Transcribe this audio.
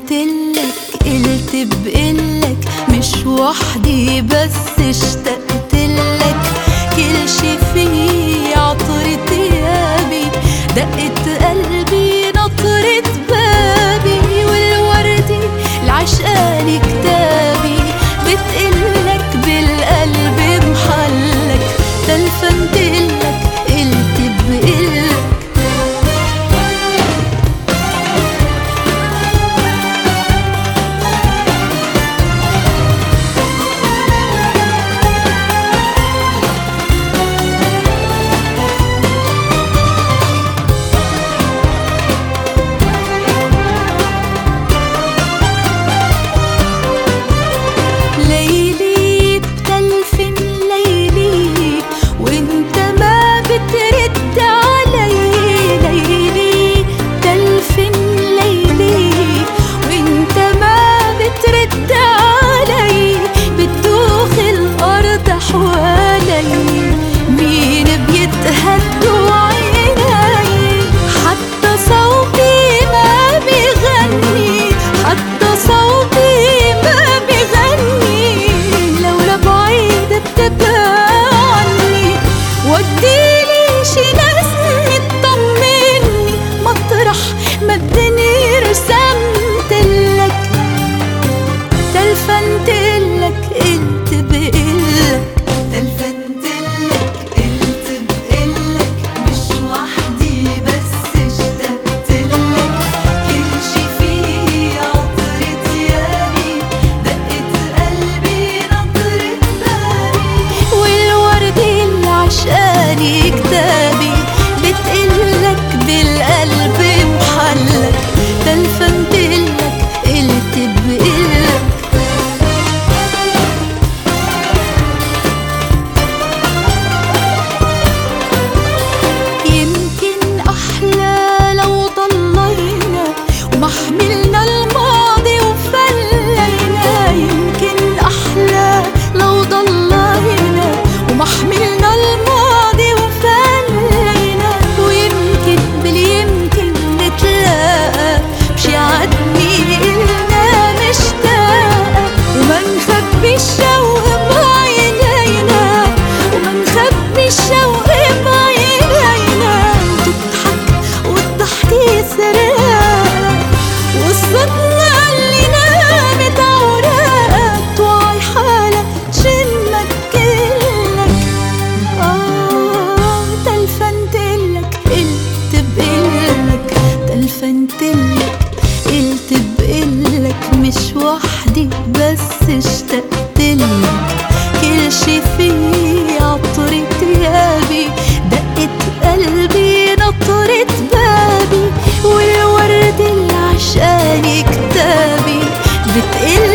قلتلك قلت بقلك مش وحدي بس اشتقت çekildi be اللي نامت حالك كلك آه تلفنتلك قلت بقلك تلفنتلك قلت بقلك مش وحدي بس اشتقتلك كل شي فيك في كتابي بتقل